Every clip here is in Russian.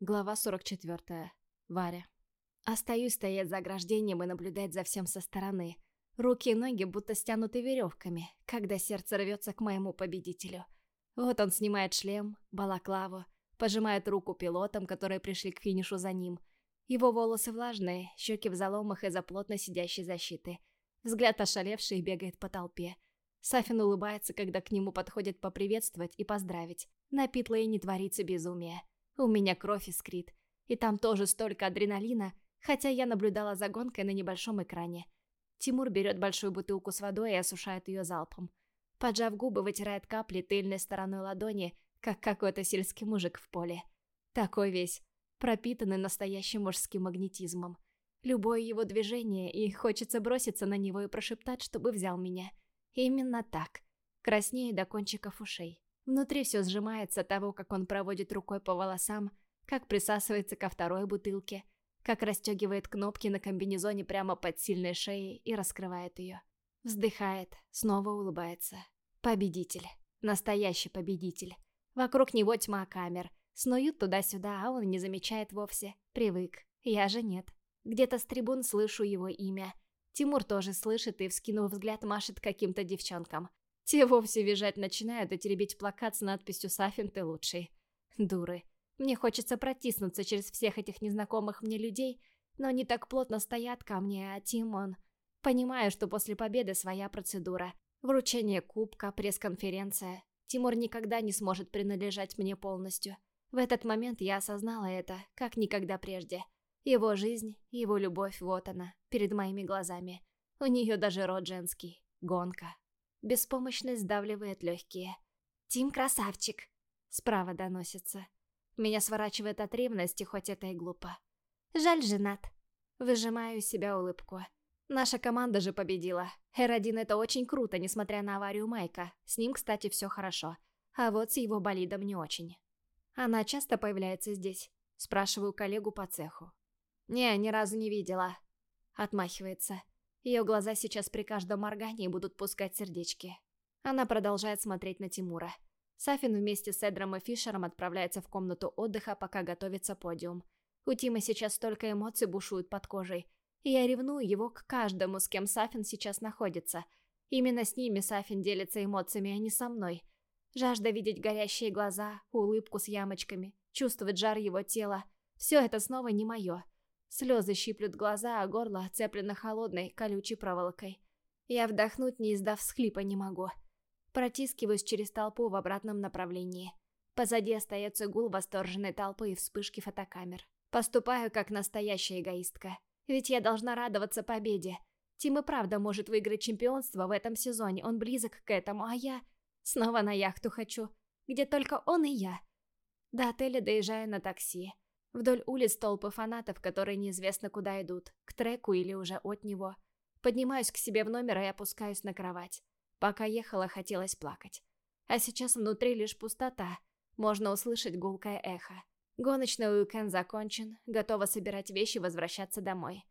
Глава 44. Варя. Остаюсь стоять за ограждением и наблюдать за всем со стороны. Руки и ноги будто стянуты веревками, когда сердце рвется к моему победителю. Вот он снимает шлем, балаклаву, пожимает руку пилотам, которые пришли к финишу за ним. Его волосы влажные, щеки в заломах из-за плотно сидящей защиты. Взгляд ошалевший бегает по толпе. Сафин улыбается, когда к нему подходят поприветствовать и поздравить. На Питлее не творится безумие. У меня кровь искрит. И там тоже столько адреналина, хотя я наблюдала за гонкой на небольшом экране. Тимур берет большую бутылку с водой и осушает ее залпом. Поджав губы, вытирает капли тыльной стороной ладони, как какой-то сельский мужик в поле. Такой весь, пропитанный настоящим мужским магнетизмом. Любое его движение, и хочется броситься на него и прошептать, чтобы взял меня. Именно так. Краснее до кончиков ушей. Внутри все сжимается от того, как он проводит рукой по волосам, как присасывается ко второй бутылке, как расстегивает кнопки на комбинезоне прямо под сильной шеей и раскрывает ее. Вздыхает, снова улыбается. Победитель. Настоящий победитель. Вокруг него тьма камер. Снуют туда-сюда, а он не замечает вовсе. Привык. Я же нет. Где-то с трибун слышу его имя. Тимур тоже слышит и, вскинув взгляд, машет каким-то девчонкам. Те вовсе визжать начинают и теребить плакат с надписью «Сафин, ты лучший». Дуры. Мне хочется протиснуться через всех этих незнакомых мне людей, но они так плотно стоят ко мне, а Тимон... Понимаю, что после победы своя процедура. Вручение кубка, пресс-конференция. Тимур никогда не сможет принадлежать мне полностью. В этот момент я осознала это, как никогда прежде. Его жизнь, его любовь, вот она, перед моими глазами. У нее даже род женский. Гонка. Беспомощность сдавливает легкие. «Тим красавчик!» Справа доносится. Меня сворачивает от ревности, хоть это и глупо. «Жаль, женат!» Выжимаю из себя улыбку. Наша команда же победила. Р-1 это очень круто, несмотря на аварию Майка. С ним, кстати, все хорошо. А вот с его болидом не очень. Она часто появляется здесь? Спрашиваю коллегу по цеху. «Не, ни разу не видела». Отмахивается. Ее глаза сейчас при каждом моргании будут пускать сердечки. Она продолжает смотреть на Тимура. Сафин вместе с Эдром и Фишером отправляется в комнату отдыха, пока готовится подиум. У Тима сейчас столько эмоций бушуют под кожей. Я ревную его к каждому, с кем Сафин сейчас находится. Именно с ними Сафин делится эмоциями, а не со мной. Жажда видеть горящие глаза, улыбку с ямочками, чувствовать жар его тела. Все это снова не мое. Слезы щиплют глаза, а горло оцеплено холодной, колючей проволокой. Я вдохнуть, не издав схлипа, не могу. Протискиваюсь через толпу в обратном направлении. Позади остается гул восторженной толпы и вспышки фотокамер. Поступаю как настоящая эгоистка. Ведь я должна радоваться победе. Тим и правда может выиграть чемпионство в этом сезоне, он близок к этому, а я... Снова на яхту хочу, где только он и я. До отеля доезжаю на такси. Вдоль улиц толпы фанатов, которые неизвестно куда идут, к треку или уже от него. Поднимаюсь к себе в номер и опускаюсь на кровать. Пока ехала, хотелось плакать. А сейчас внутри лишь пустота. Можно услышать гулкое эхо. Гоночный уикенд закончен, готова собирать вещи и возвращаться домой.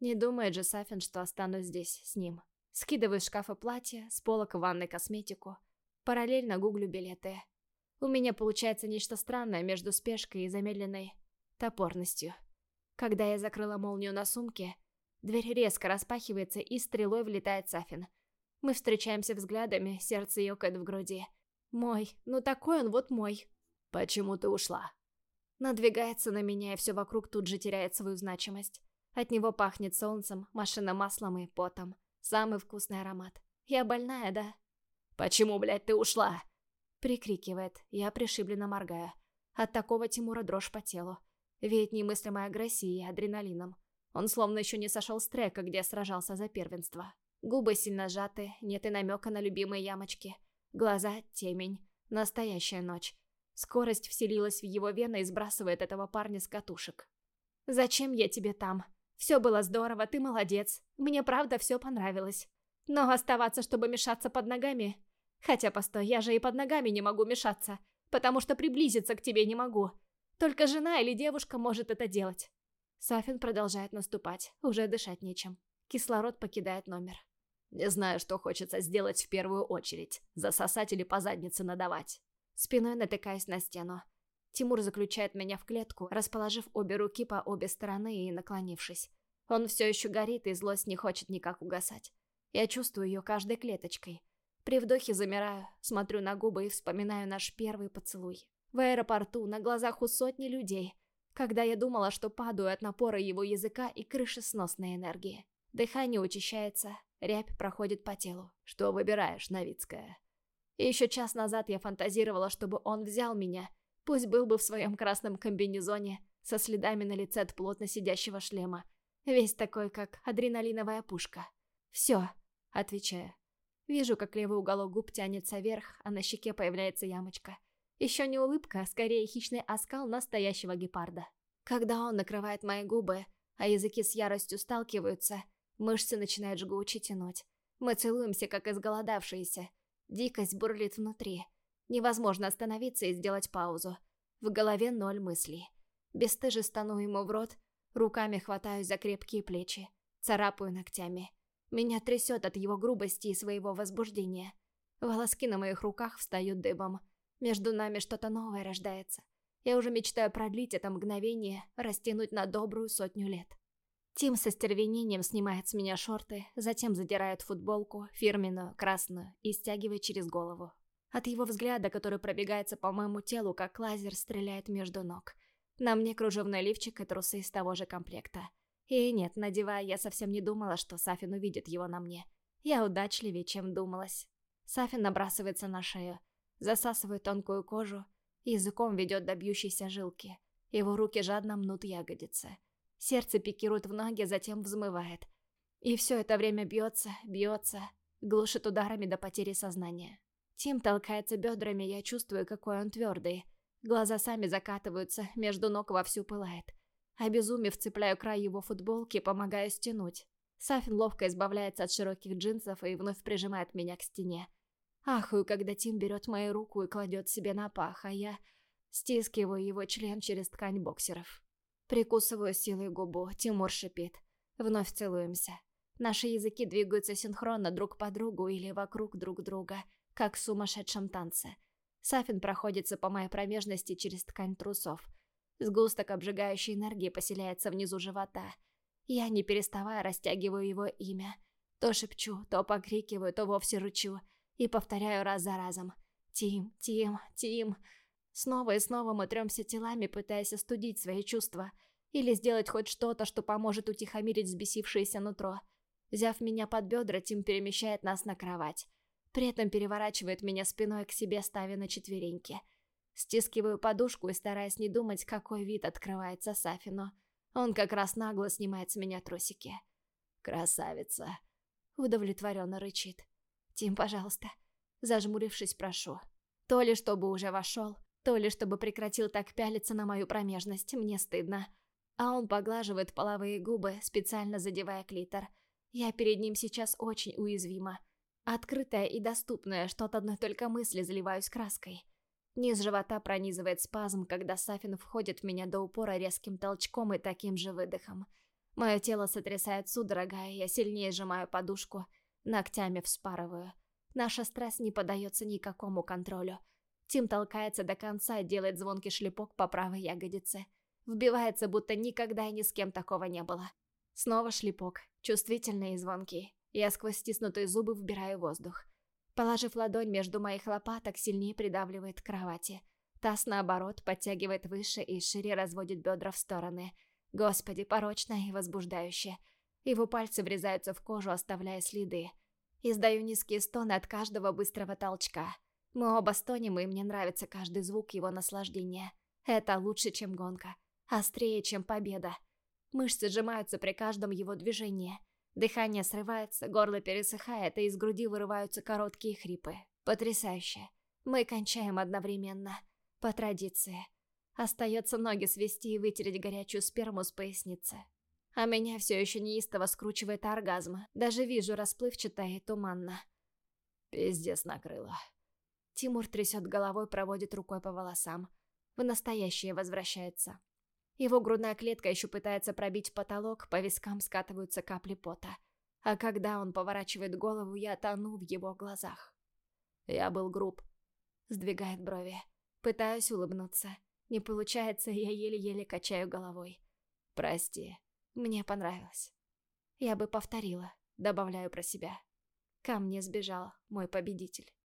Не думает же Сафин, что останусь здесь с ним. Скидываю из шкафа платье, с полок в ванной косметику. Параллельно гуглю билеты. У меня получается нечто странное между спешкой и замедленной топорностью. Когда я закрыла молнию на сумке, дверь резко распахивается и стрелой влетает Сафин. Мы встречаемся взглядами, сердце ёкает в груди. Мой, ну такой он вот мой. Почему ты ушла? Надвигается на меня, и все вокруг тут же теряет свою значимость. От него пахнет солнцем, машинным маслом и потом. Самый вкусный аромат. Я больная, да? «Почему, блядь, ты ушла?» Прикрикивает, я пришибленно моргаю. От такого Тимура дрожь по телу. Веет немыслимой агрессией и адреналином. Он словно еще не сошел с трека, где сражался за первенство. Губы сильно сжаты, нет и намека на любимые ямочки. Глаза — темень. Настоящая ночь. Скорость вселилась в его вены и сбрасывает этого парня с катушек. «Зачем я тебе там? Все было здорово, ты молодец. Мне правда все понравилось. Но оставаться, чтобы мешаться под ногами... Хотя, постой, я же и под ногами не могу мешаться, потому что приблизиться к тебе не могу. Только жена или девушка может это делать. Сафин продолжает наступать, уже дышать нечем. Кислород покидает номер. Не знаю, что хочется сделать в первую очередь. Засосать или по заднице надавать. Спиной натыкаюсь на стену. Тимур заключает меня в клетку, расположив обе руки по обе стороны и наклонившись. Он все еще горит, и злость не хочет никак угасать. Я чувствую ее каждой клеточкой. При вдохе замираю, смотрю на губы и вспоминаю наш первый поцелуй. В аэропорту, на глазах у сотни людей, когда я думала, что падаю от напора его языка и крышесносной энергии. Дыхание учащается, рябь проходит по телу. «Что выбираешь, Новицкая?» Еще час назад я фантазировала, чтобы он взял меня, пусть был бы в своем красном комбинезоне, со следами на лице от плотно сидящего шлема, весь такой, как адреналиновая пушка. «Все», — отвечаю. Вижу, как левый уголок губ тянется вверх, а на щеке появляется ямочка. Еще не улыбка, а скорее хищный оскал настоящего гепарда. Когда он накрывает мои губы, а языки с яростью сталкиваются, мышцы начинают жгуче тянуть. Мы целуемся, как изголодавшиеся. Дикость бурлит внутри. Невозможно остановиться и сделать паузу. В голове ноль мыслей. Бесстыже стану ему в рот, руками хватаюсь за крепкие плечи, царапаю ногтями. Меня трясет от его грубости и своего возбуждения. Волоски на моих руках встают дыбом. Между нами что-то новое рождается. Я уже мечтаю продлить это мгновение, растянуть на добрую сотню лет. Тим со стервенением снимает с меня шорты, затем задирает футболку, фирменную, красную, и стягивает через голову. От его взгляда, который пробегается по моему телу, как лазер, стреляет между ног. На мне кружевной лифчик и трусы из того же комплекта. И нет, надевая, я совсем не думала, что Сафин увидит его на мне. Я удачливее, чем думалась. Сафин набрасывается на шею, засасывает тонкую кожу, языком ведет до бьющейся жилки. Его руки жадно мнут ягодицы. Сердце пикирует в ноги, затем взмывает. И все это время бьется, бьется, глушит ударами до потери сознания. Тим толкается бедрами, я чувствую, какой он твердый. Глаза сами закатываются, между ног вовсю пылает. Обезумев, цепляю край его футболки, помогаю стянуть. Сафин ловко избавляется от широких джинсов и вновь прижимает меня к стене. Ахую, когда Тим берет мою руку и кладет себе на пах, а я стискиваю его член через ткань боксеров. Прикусываю силой губу, Тимур шипит. Вновь целуемся. Наши языки двигаются синхронно друг по другу или вокруг друг друга, как в сумасшедшем танце. Сафин проходится по моей промежности через ткань трусов. Сгусток обжигающей энергии поселяется внизу живота. Я, не переставая, растягиваю его имя. То шепчу, то покрикиваю, то вовсе рычу. И повторяю раз за разом. «Тим, Тим, Тим!» Снова и снова мы тремся телами, пытаясь остудить свои чувства. Или сделать хоть что-то, что поможет утихомирить взбесившееся нутро. Взяв меня под бедра, Тим перемещает нас на кровать. При этом переворачивает меня спиной к себе, ставя на четвереньки. Стискиваю подушку и стараясь не думать, какой вид открывается Сафину. Он как раз нагло снимает с меня трусики. «Красавица!» Удовлетворенно рычит. «Тим, пожалуйста». Зажмурившись, прошу. То ли чтобы уже вошел, то ли чтобы прекратил так пялиться на мою промежность, мне стыдно. А он поглаживает половые губы, специально задевая клитор. Я перед ним сейчас очень уязвима. Открытая и доступная, что от одной только мысли заливаюсь краской. Низ живота пронизывает спазм, когда Сафин входит в меня до упора резким толчком и таким же выдохом. Мое тело сотрясает судорога, и я сильнее сжимаю подушку, ногтями вспарываю. Наша страсть не поддается никакому контролю. Тим толкается до конца делает звонкий шлепок по правой ягодице. Вбивается, будто никогда и ни с кем такого не было. Снова шлепок, чувствительный и звонкий. Я сквозь стиснутые зубы вбираю воздух. Положив ладонь между моих лопаток, сильнее придавливает к кровати. Таз, наоборот, подтягивает выше и шире разводит бедра в стороны. Господи, порочно и возбуждающе. Его пальцы врезаются в кожу, оставляя следы. Издаю низкие стоны от каждого быстрого толчка. Мы оба стонем, и мне нравится каждый звук его наслаждения. Это лучше, чем гонка. Острее, чем победа. Мышцы сжимаются при каждом его движении. Дыхание срывается, горло пересыхает, и из груди вырываются короткие хрипы. Потрясающе. Мы кончаем одновременно. По традиции. Остается ноги свести и вытереть горячую сперму с поясницы. А меня все еще неистово скручивает оргазм. Даже вижу расплывчато и туманно. Пиздец накрыло. Тимур трясет головой, проводит рукой по волосам. В настоящее возвращается. Его грудная клетка еще пытается пробить потолок, по вискам скатываются капли пота. А когда он поворачивает голову, я тону в его глазах. Я был груб. Сдвигает брови. Пытаюсь улыбнуться. Не получается, я еле-еле качаю головой. Прости. Мне понравилось. Я бы повторила, добавляю про себя. Ко мне сбежал мой победитель.